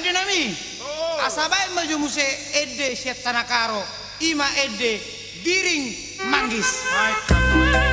ende nami oh. asabai maju muse ede setanakaro ima ede biring manggis. Bye.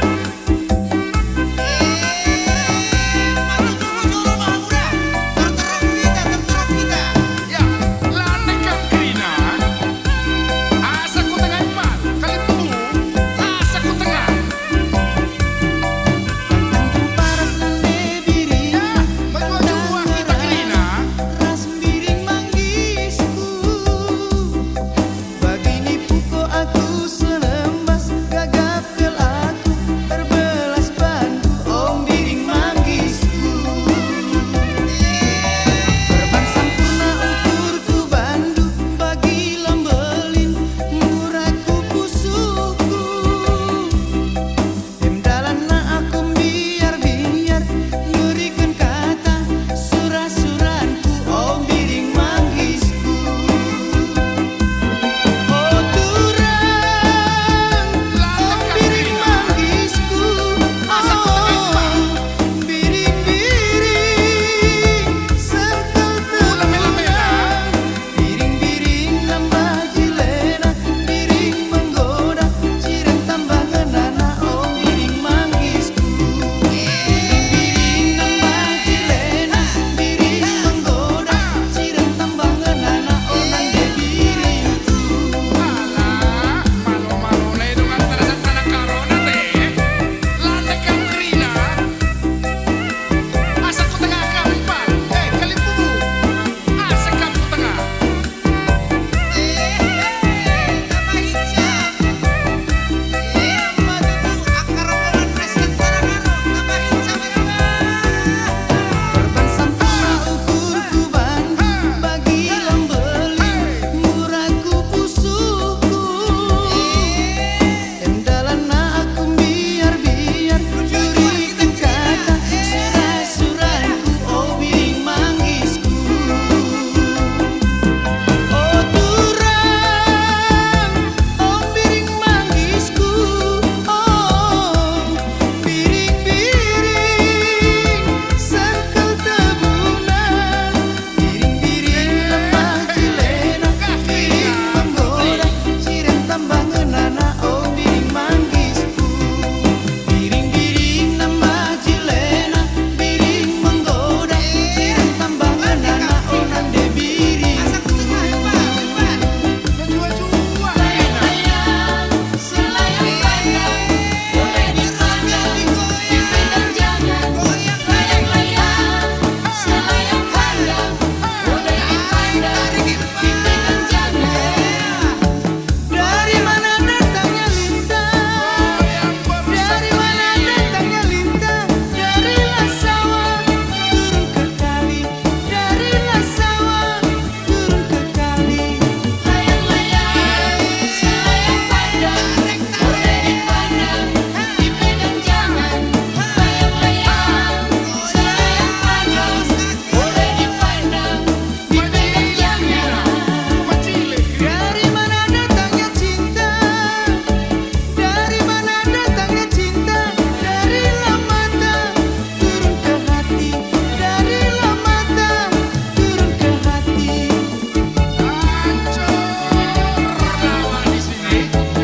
Thank you.